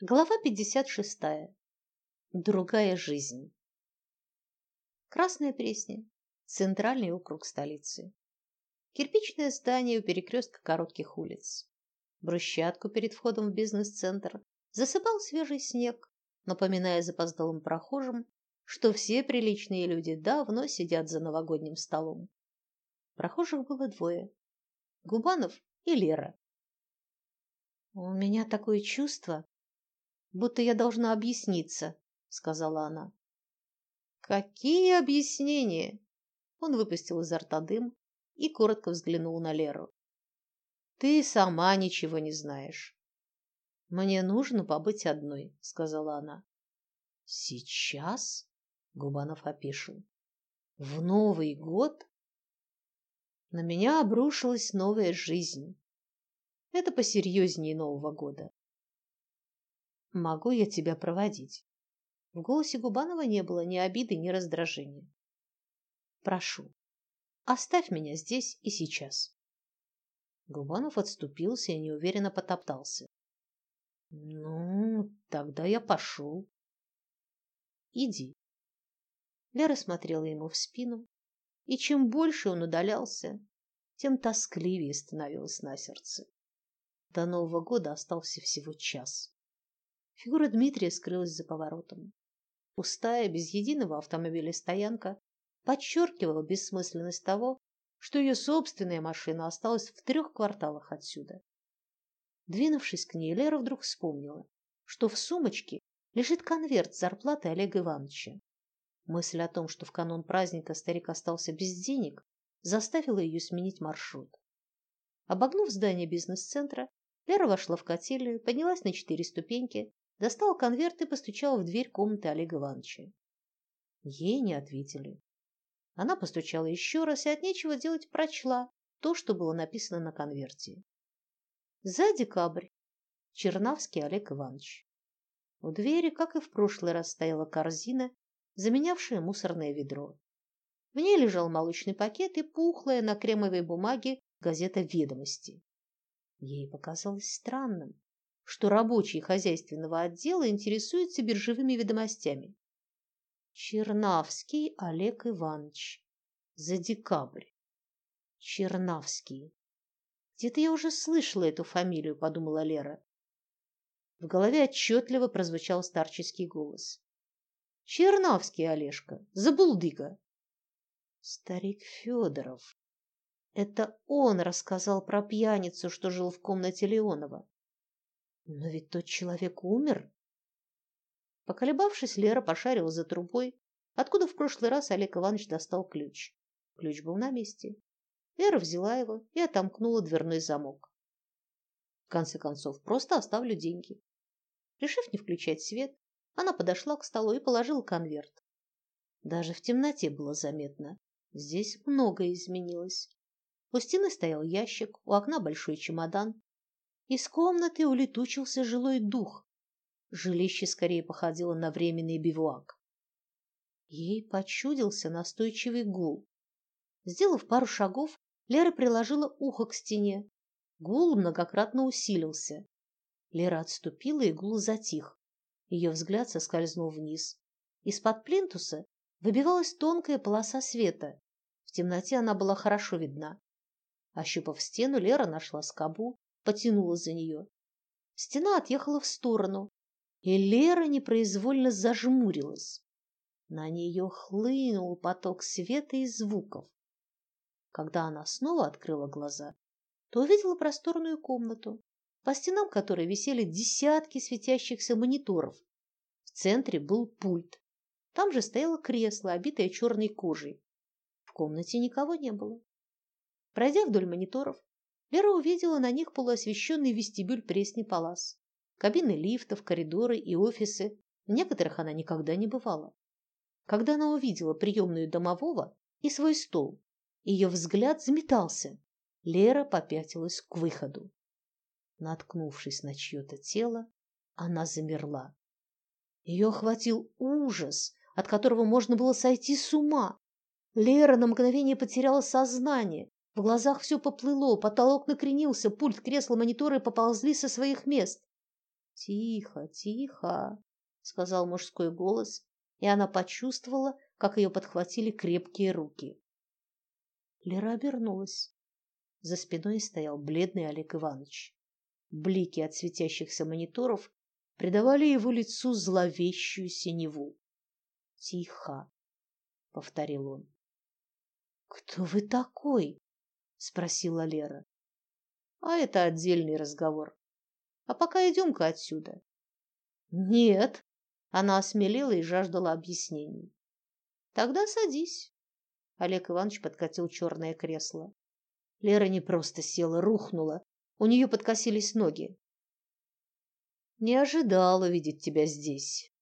Глава 56. Другая жизнь. Красная Пресня. Центральный округ столицы. Кирпичное здание у перекрестка коротких улиц. Брусчатку перед входом в бизнес-центр засыпал свежий снег, напоминая запоздалым прохожим, что все приличные люди давно сидят за новогодним столом. Прохожих было двое – Губанов и Лера. «У меня такое чувство, будто я должна объясниться, сказала она. Какие объяснения? Он выпустил изо рта дым и коротко взглянул на Леру. Ты сама ничего не знаешь. Мне нужно побыть одной, сказала она. Сейчас? Губанов опешил. В Новый год на меня обрушилась новая жизнь. Это посерьезнее Нового года. Могу я тебя проводить? В голосе Губанова не было ни обиды, ни раздражения. Прошу, оставь меня здесь и сейчас. Губанов отступился и неуверенно потоптался. Ну, тогда я пошел. Иди. Лера смотрела ему в спину, и чем больше он удалялся, тем тоскливее становилось на сердце. До Нового года остался всего час. Фигура Дмитрия скрылась за поворотом. Пустая, без единого автомобиля стоянка подчеркивала бессмысленность того, что ее собственная машина осталась в трех кварталах отсюда. Двинувшись к ней, Лера вдруг вспомнила, что в сумочке лежит конверт с зарплатой Олега Ивановича. Мысль о том, что в канун праздника старик остался без денег, заставила ее сменить маршрут. Обогнув здание бизнес-центра, Лера вошла в котельную, поднялась на четыре ступеньки достала конверт и постучала в дверь комнаты Олега Ивановича. Ей не ответили. Она постучала еще раз и от нечего делать прочла то, что было написано на конверте. За декабрь. Чернавский Олег Иванович. У двери, как и в прошлый раз, стояла корзина, заменявшая мусорное ведро. В ней лежал молочный пакет и пухлая на кремовой бумаге газета «Ведомости». Ей показалось странным, что рабочий хозяйственного отдела интересуется биржевыми ведомостями. Чернавский Олег Иванович. За декабрь. Чернавский. Где-то я уже слышала эту фамилию, подумала Лера. В голове отчетливо прозвучал старческий голос. Чернавский Олежка, забулдыга. Старик Федоров. Это он рассказал про пьяницу, что жил в комнате Леонова. Но ведь тот человек умер. Поколебавшись, Лера пошарила за трубой, откуда в прошлый раз Олег Иванович достал ключ. Ключ был на месте. Лера взяла его и отомкнула дверной замок. В конце концов, просто оставлю деньги. Решив не включать свет, она подошла к столу и положила конверт. Даже в темноте было заметно. Здесь многое изменилось. У стены стоял ящик, у окна большой чемодан, из комнаты улетучился жилой дух. Жилище скорее походило на временный бивуак. Ей почудился настойчивый гул. Сделав пару шагов, Лера приложила ухо к стене. Гул многократно усилился. Лера отступила, и гул затих. Ее взгляд соскользнул вниз. Из-под плинтуса выбивалась тонкая полоса света. В темноте она была хорошо видна. Ощупав стену, Лера нашла скобу потянула за нее. Стена отъехала в сторону, и Лера непроизвольно зажмурилась. На нее хлынул поток света и звуков. Когда она снова открыла глаза, то увидела просторную комнату, по стенам которой висели десятки светящихся мониторов. В центре был пульт. Там же стояло кресло, обитое черной кожей. В комнате никого не было. Пройдя вдоль мониторов, Лера увидела на них полуосвещенный вестибюль Пресни Палас, кабины лифтов, коридоры и офисы. В некоторых она никогда не бывала. Когда она увидела приемную домового и свой стол, ее взгляд заметался. Лера попятилась к выходу. Наткнувшись на чье-то тело, она замерла. Ее охватил ужас, от которого можно было сойти с ума. Лера на мгновение потеряла сознание, в глазах все поплыло, потолок накренился, пульт, кресло, мониторы поползли со своих мест. Тихо, тихо, сказал мужской голос, и она почувствовала, как ее подхватили крепкие руки. Лера обернулась. За спиной стоял бледный Олег Иванович. Блики от светящихся мониторов придавали его лицу зловещую синеву. Тихо, повторил он. Кто вы такой? Спросила Лера. А это отдельный разговор. А пока идем-ка отсюда. Нет, она осмелела и жаждала объяснений. Тогда садись. Олег Иванович подкатил черное кресло. Лера не просто села, рухнула. У нее подкосились ноги. Не ожидала видеть тебя здесь.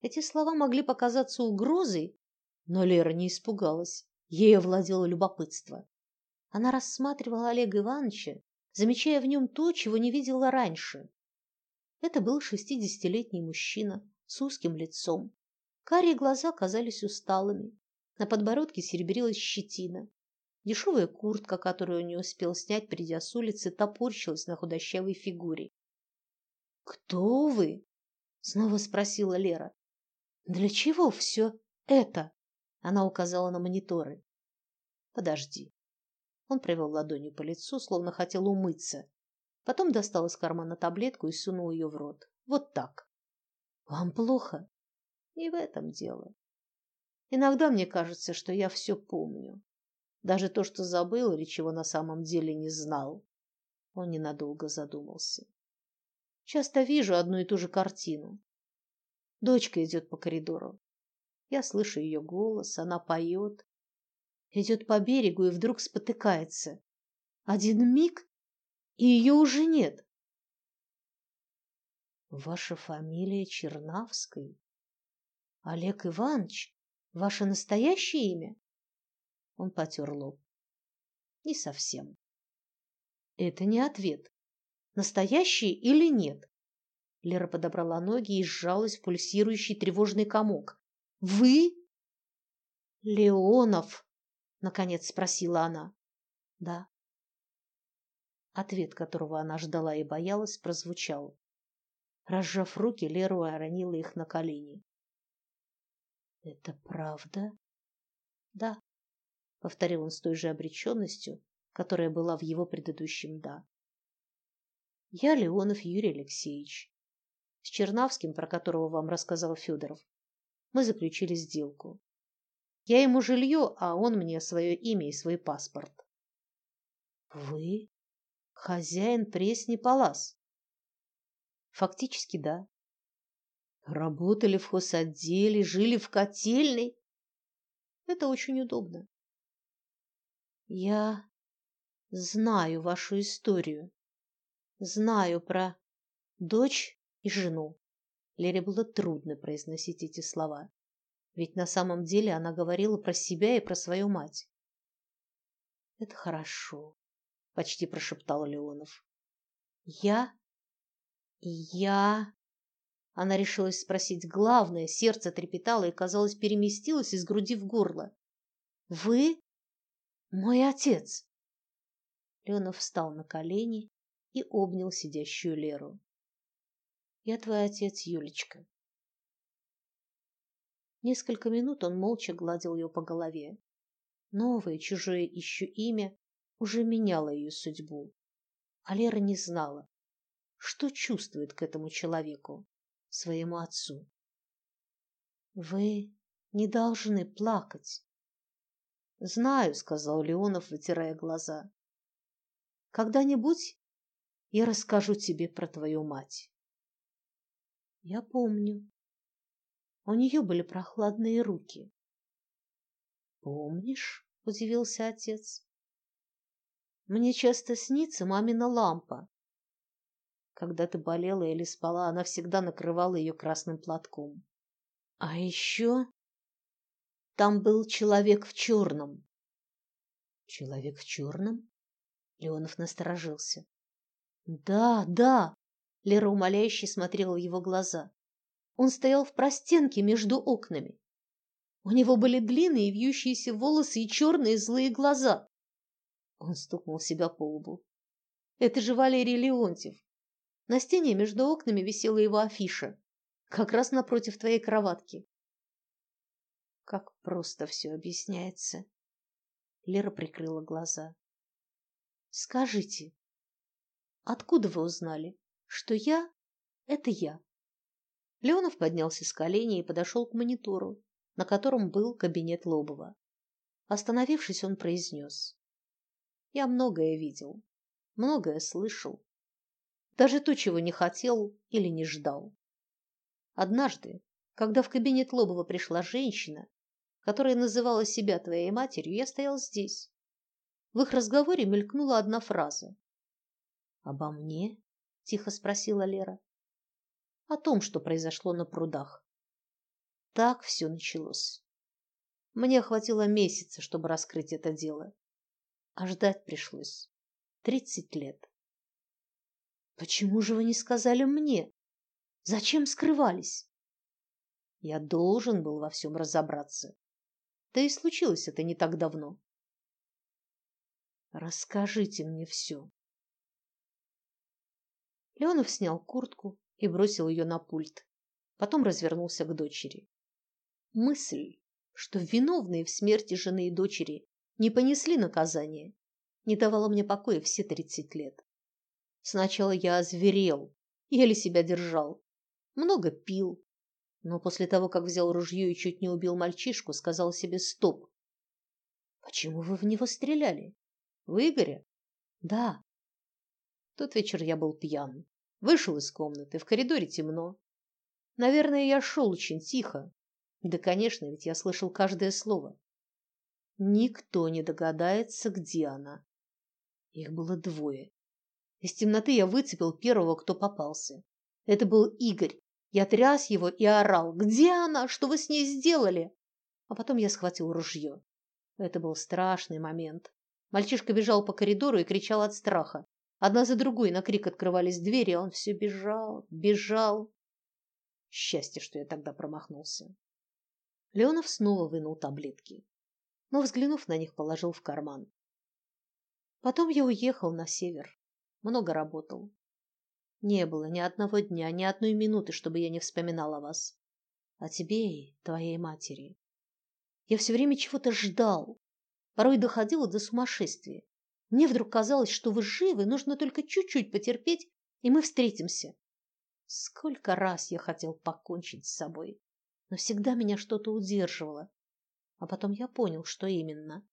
Эти слова могли показаться угрозой, но Лера не испугалась. Ей овладело любопытство. Она рассматривала Олега Ивановича, замечая в нем то, чего не видела раньше. Это был шестидесятилетний мужчина с узким лицом. Карие глаза казались усталыми. На подбородке серебрилась щетина. Дешевая куртка, которую он не успел снять, придя с улицы, топорщилась на худощавой фигуре. «Кто вы?» — снова спросила Лера. «Для чего все это?» — она указала на мониторы. «Подожди». Он провел ладонью по лицу, словно хотел умыться. Потом достал из кармана таблетку и сунул ее в рот. Вот так. «Вам плохо?» «Не в этом дело. Иногда мне кажется, что я все помню. Даже то, что забыл или чего на самом деле не знал». Он ненадолго задумался. Часто вижу одну и ту же картину. Дочка идет по коридору. Я слышу ее голос, она поет. Идет по берегу и вдруг спотыкается. Один миг, и ее уже нет. Ваша фамилия Чернавский? Олег Иванович? Ваше настоящее имя? Он потер лоб. Не совсем. Это не ответ. Настоящие или нет? Лера подобрала ноги и сжалась в пульсирующий тревожный комок. Вы? Леонов, наконец спросила она. Да. Ответ, которого она ждала и боялась, прозвучал. Разжав руки, Леру оронила их на колени. Это правда? Да, повторил он с той же обреченностью, которая была в его предыдущем да. Я Леонов Юрий Алексеевич. С Чернавским, про которого вам рассказал Федоров, мы заключили сделку. Я ему жилье, а он мне свое имя и свой паспорт. Вы хозяин Пресни Палас? Фактически, да. Работали в хозотделе, жили в котельной. Это очень удобно. Я знаю вашу историю. Знаю про дочь и жену. Лере было трудно произносить эти слова, ведь на самом деле она говорила про себя и про свою мать. Это хорошо, почти прошептал Леонов. Я я Она решилась спросить главное, сердце трепетало и, казалось, переместилось из груди в горло. Вы мой отец. Леонов встал на колени и обнял сидящую Леру. Я твой отец, Юлечка. Несколько минут он молча гладил ее по голове. Новое, чужое еще имя уже меняло ее судьбу. А Лера не знала, что чувствует к этому человеку, своему отцу. Вы не должны плакать. Знаю, сказал Леонов, вытирая глаза. Когда-нибудь я расскажу тебе про твою мать. Я помню. У нее были прохладные руки. Помнишь? удивился отец. Мне часто снится мамина лампа. Когда ты болела или спала, она всегда накрывала ее красным платком. А еще там был человек в черном. Человек в черном? Леонов насторожился. Да, да. Лера умоляюще смотрела в его глаза. Он стоял в простенке между окнами. У него были длинные вьющиеся волосы и черные злые глаза. Он стукнул себя по лбу. Это же Валерий Леонтьев. На стене между окнами висела его афиша, как раз напротив твоей кроватки. Как просто все объясняется. Лера прикрыла глаза. Скажите, откуда вы узнали, что я – это я? Леонов поднялся с колени и подошел к монитору, на котором был кабинет Лобова. Остановившись, он произнес. Я многое видел, многое слышал. Даже то, чего не хотел или не ждал. Однажды, когда в кабинет Лобова пришла женщина, которая называла себя твоей матерью, я стоял здесь. В их разговоре мелькнула одна фраза. «Обо мне?» – тихо спросила Лера. «О том, что произошло на прудах». Так все началось. Мне хватило месяца, чтобы раскрыть это дело. А ждать пришлось тридцать лет. Почему же вы не сказали мне? Зачем скрывались? Я должен был во всем разобраться. Да и случилось это не так давно. Расскажите мне все. Леонов снял куртку и бросил ее на пульт. Потом развернулся к дочери. Мысль, что виновные в смерти жены и дочери не понесли наказания, не давала мне покоя все тридцать лет. Сначала я озверел, еле себя держал, много пил, но после того, как взял ружье и чуть не убил мальчишку, сказал себе «стоп». «Почему вы в него стреляли? В Игоря?» «Да». Тот вечер я был пьян. Вышел из комнаты, в коридоре темно. Наверное, я шел очень тихо. Да, конечно, ведь я слышал каждое слово. Никто не догадается, где она. Их было двое. Из темноты я выцепил первого, кто попался. Это был Игорь. Я тряс его и орал. «Где она? Что вы с ней сделали?» А потом я схватил ружье. Это был страшный момент. Мальчишка бежал по коридору и кричал от страха. Одна за другой на крик открывались двери, а он все бежал, бежал. Счастье, что я тогда промахнулся. Леонов снова вынул таблетки, но, взглянув на них, положил в карман. Потом я уехал на север. Много работал. Не было ни одного дня, ни одной минуты, чтобы я не вспоминал о вас. О тебе и твоей матери. Я все время чего-то ждал. Порой доходило до сумасшествия. Мне вдруг казалось, что вы живы, нужно только чуть-чуть потерпеть, и мы встретимся. Сколько раз я хотел покончить с собой, но всегда меня что-то удерживало. А потом я понял, что именно.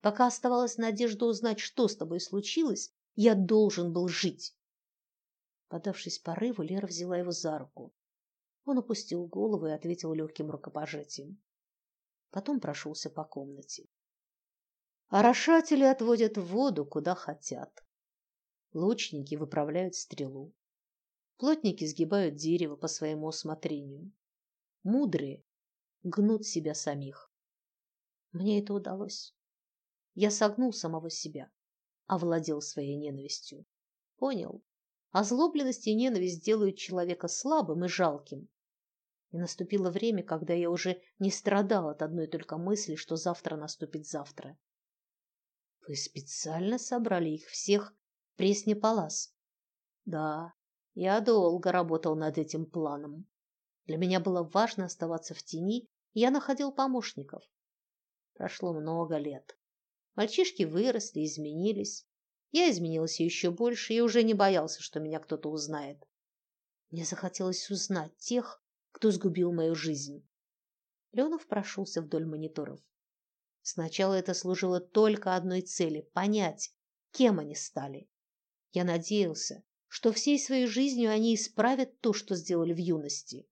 Пока оставалась надежда узнать, что с тобой случилось, я должен был жить. Подавшись порыву, Лера взяла его за руку. Он опустил голову и ответил легким рукопожатием. Потом прошелся по комнате. Орошатели отводят воду куда хотят. Лучники выправляют стрелу. Плотники сгибают дерево по своему усмотрению. Мудрые гнут себя самих. Мне это удалось. Я согнул самого себя, овладел своей ненавистью. Понял, Озлобленность и ненависть делают человека слабым и жалким. И наступило время, когда я уже не страдал от одной только мысли, что завтра наступит завтра. Вы специально собрали их всех в Пресне-Палас? Да, я долго работал над этим планом. Для меня было важно оставаться в тени, и я находил помощников. Прошло много лет. Мальчишки выросли, изменились. Я изменился еще больше и уже не боялся, что меня кто-то узнает. Мне захотелось узнать тех, кто сгубил мою жизнь. Леонов прошелся вдоль мониторов. Сначала это служило только одной цели – понять, кем они стали. Я надеялся, что всей своей жизнью они исправят то, что сделали в юности.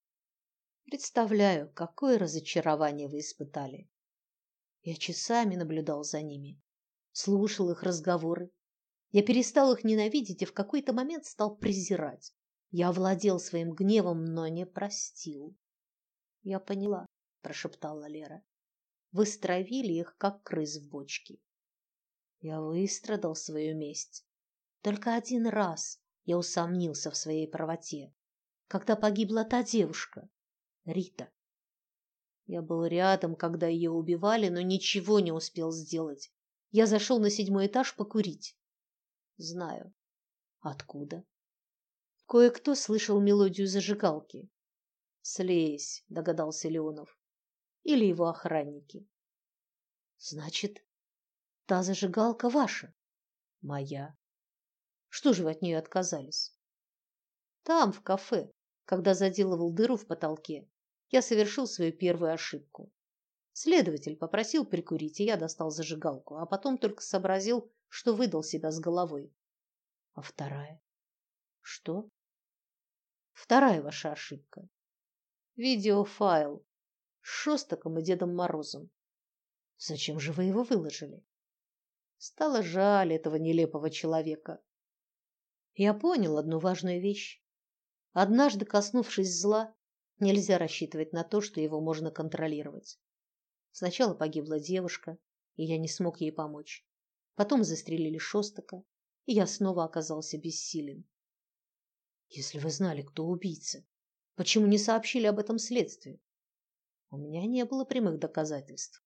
Представляю, какое разочарование вы испытали. Я часами наблюдал за ними, слушал их разговоры, я перестал их ненавидеть и в какой-то момент стал презирать. Я овладел своим гневом, но не простил. Я поняла, прошептала Лера. Вы стравили их, как крыс в бочке. Я выстрадал свою месть. Только один раз я усомнился в своей правоте, когда погибла та девушка, Рита. Я был рядом, когда ее убивали, но ничего не успел сделать. Я зашел на седьмой этаж покурить. Знаю. Откуда? Кое-кто слышал мелодию зажигалки. Слезь, догадался Леонов. Или его охранники. Значит, та зажигалка ваша? Моя. Что же вы от нее отказались? Там, в кафе, когда заделывал дыру в потолке, я совершил свою первую ошибку. Следователь попросил прикурить, и я достал зажигалку, а потом только сообразил, что выдал себя с головой. А вторая? Что? Вторая ваша ошибка. Видеофайл Шостаком и Дедом Морозом. Зачем же вы его выложили? Стало жаль этого нелепого человека. Я понял одну важную вещь. Однажды коснувшись зла, нельзя рассчитывать на то, что его можно контролировать. Сначала погибла девушка, и я не смог ей помочь. Потом застрелили Шостака, и я снова оказался бессилен. Если вы знали, кто убийца, почему не сообщили об этом следствию? У меня не было прямых доказательств.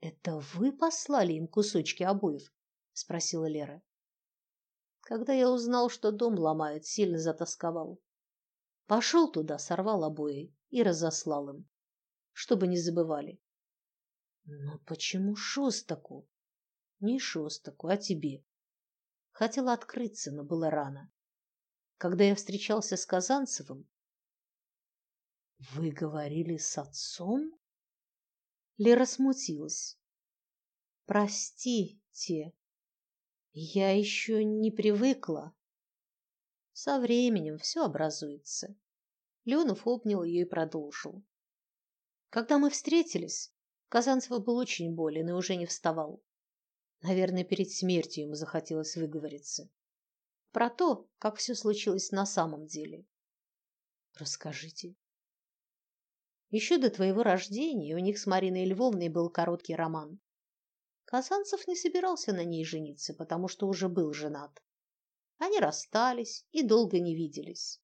Это вы послали им кусочки обоев? спросила Лера. Когда я узнал, что дом ломают, сильно затасковал. Пошел туда, сорвал обои и разослал им, чтобы не забывали. Но почему Шостаку? Не Шостаку, а тебе. Хотела открыться, но было рано. Когда я встречался с Казанцевым, вы говорили с отцом? Лера смутилась. Простите, я еще не привыкла. Со временем все образуется. Леонов обнял ее и продолжил. Когда мы встретились, Казанцев был очень болен и уже не вставал. Наверное, перед смертью ему захотелось выговориться. Про то, как все случилось на самом деле. Расскажите. Еще до твоего рождения у них с Мариной Львовной был короткий роман. Казанцев не собирался на ней жениться, потому что уже был женат. Они расстались и долго не виделись.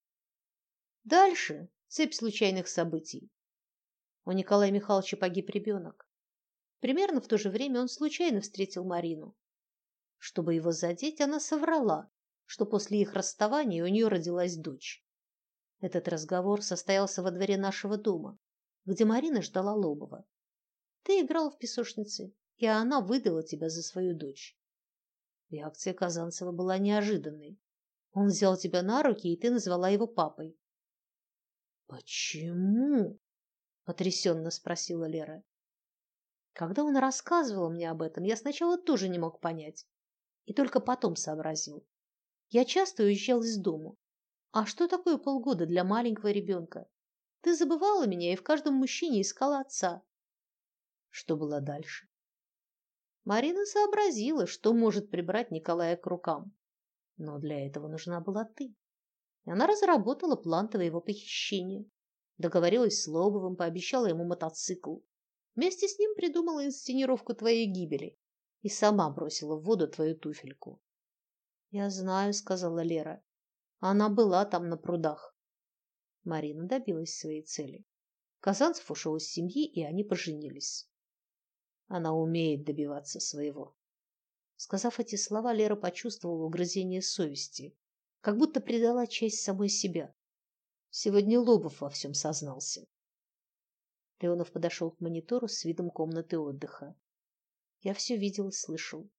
Дальше цепь случайных событий. У Николая Михайловича погиб ребенок. Примерно в то же время он случайно встретил Марину. Чтобы его задеть, она соврала, что после их расставания у нее родилась дочь. Этот разговор состоялся во дворе нашего дома, где Марина ждала Лобова. Ты играл в песочнице, и она выдала тебя за свою дочь. Реакция Казанцева была неожиданной. Он взял тебя на руки, и ты назвала его папой. Почему? потрясенно спросила Лера. Когда он рассказывал мне об этом, я сначала тоже не мог понять, и только потом сообразил. Я часто уезжал из дома. А что такое полгода для маленького ребенка? Ты забывала меня и в каждом мужчине искала отца. Что было дальше? Марина сообразила, что может прибрать Николая к рукам. Но для этого нужна была ты. И она разработала план твоего похищения. Договорилась с Лобовым, пообещала ему мотоцикл. Вместе с ним придумала инсценировку твоей гибели и сама бросила в воду твою туфельку. Я знаю, сказала Лера. Она была там на прудах. Марина добилась своей цели. Казанцев ушел из семьи, и они поженились. Она умеет добиваться своего. Сказав эти слова, Лера почувствовала угрызение совести, как будто предала часть самой себя. Сегодня Лобов во всем сознался. Леонов подошел к монитору с видом комнаты отдыха. Я все видел и слышал.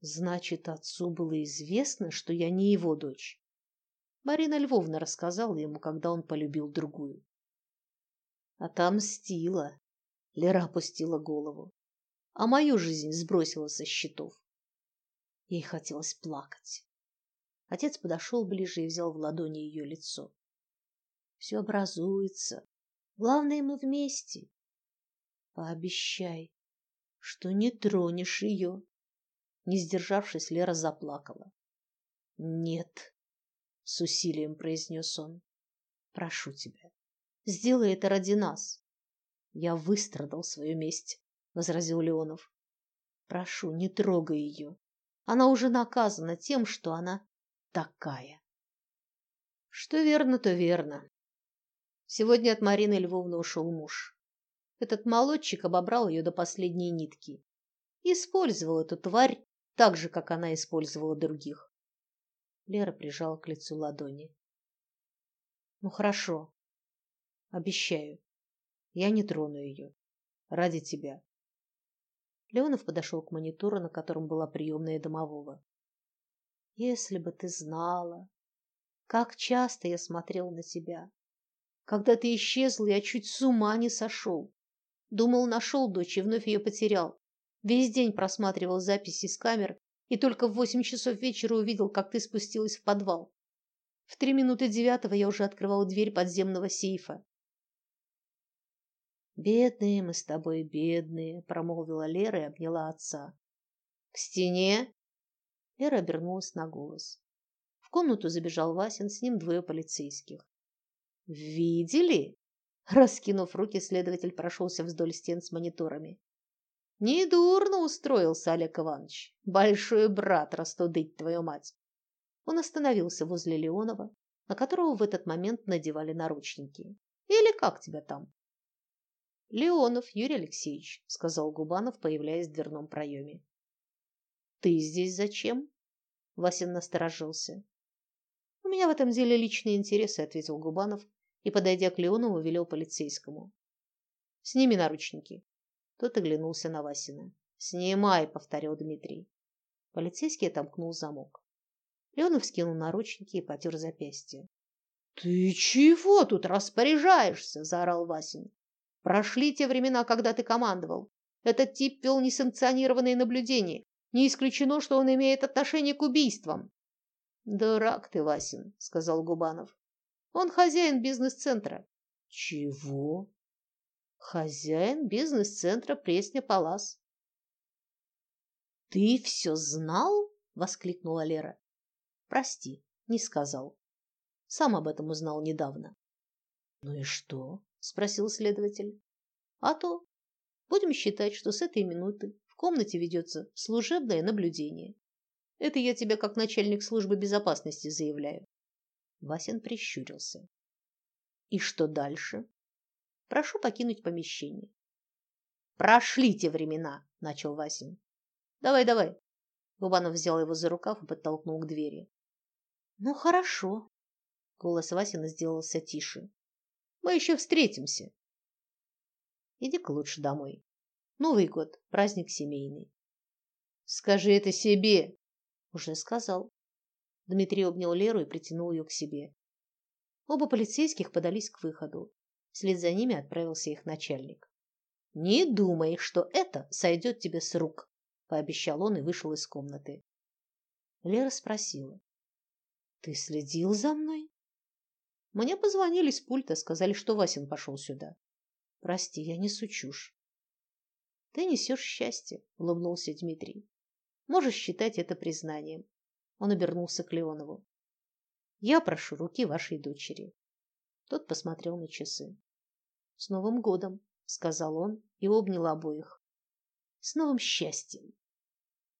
Значит, отцу было известно, что я не его дочь. Марина Львовна рассказала ему, когда он полюбил другую. Отомстила. Лера опустила голову, а мою жизнь сбросила со счетов. Ей хотелось плакать. Отец подошел ближе и взял в ладони ее лицо. Все образуется. Главное, мы вместе. Пообещай, что не тронешь ее. Не сдержавшись, Лера заплакала. Нет, с усилием произнес он. Прошу тебя, сделай это ради нас. Я выстрадал свою месть, возразил Леонов. Прошу, не трогай ее. Она уже наказана тем, что она такая. Что верно, то верно. Сегодня от Марины Львовны ушел муж. Этот молодчик обобрал ее до последней нитки. Использовал эту тварь так же, как она использовала других. Лера прижала к лицу ладони. Ну хорошо. Обещаю. Я не трону ее. Ради тебя. Леонов подошел к монитору, на котором была приемная домового. Если бы ты знала, как часто я смотрел на тебя. Когда ты исчезла, я чуть с ума не сошел. Думал, нашел дочь и вновь ее потерял. Весь день просматривал записи с камер и только в восемь часов вечера увидел, как ты спустилась в подвал. В три минуты девятого я уже открывал дверь подземного сейфа. Бедные мы с тобой, бедные, промолвила Лера и обняла отца. К стене. Лера обернулась на голос. В комнату забежал Васин, с ним двое полицейских. Видели? Раскинув руки, следователь прошелся вдоль стен с мониторами. Недурно устроился Олег Иванович. Большой брат растудыть твою мать. Он остановился возле Леонова, на которого в этот момент надевали наручники. Или как тебя там? Леонов Юрий Алексеевич, сказал Губанов, появляясь в дверном проеме. Ты здесь зачем? Васин насторожился. У меня в этом деле личные интересы, ответил Губанов и, подойдя к Леонову, велел полицейскому: "Сними наручники". Тот оглянулся на Васина. "Снимай", повторил Дмитрий. Полицейский отомкнул замок. Леонов скинул наручники и потер запястье. Ты чего тут распоряжаешься? заорал Васин. Прошли те времена, когда ты командовал. Этот тип вел несанкционированные наблюдения. Не исключено, что он имеет отношение к убийствам. Дурак ты, Васин, сказал Губанов. Он хозяин бизнес-центра. Чего? Хозяин бизнес-центра Пресня Палас. Ты все знал? воскликнула Лера. Прости, не сказал. Сам об этом узнал недавно. Ну и что? спросил следователь. А то будем считать, что с этой минуты в комнате ведется служебное наблюдение. Это я тебе как начальник службы безопасности заявляю. Васин прищурился. И что дальше? Прошу покинуть помещение. Прошли те времена, начал Васин. Давай, давай. Губанов взял его за рукав и подтолкнул к двери. Ну хорошо. Голос Васина сделался тише. Мы еще встретимся. Иди-ка лучше домой. Новый год, праздник семейный. Скажи это себе. Уже сказал. Дмитрий обнял Леру и притянул ее к себе. Оба полицейских подались к выходу. Вслед за ними отправился их начальник. Не думай, что это сойдет тебе с рук, пообещал он и вышел из комнаты. Лера спросила: ты следил за мной? Мне позвонили с пульта, сказали, что Васин пошел сюда. Прости, я не чушь. Ты несешь счастье, улыбнулся Дмитрий. Можешь считать это признанием. Он обернулся к Леонову. Я прошу руки вашей дочери. Тот посмотрел на часы. С Новым годом, сказал он и обнял обоих. С новым счастьем.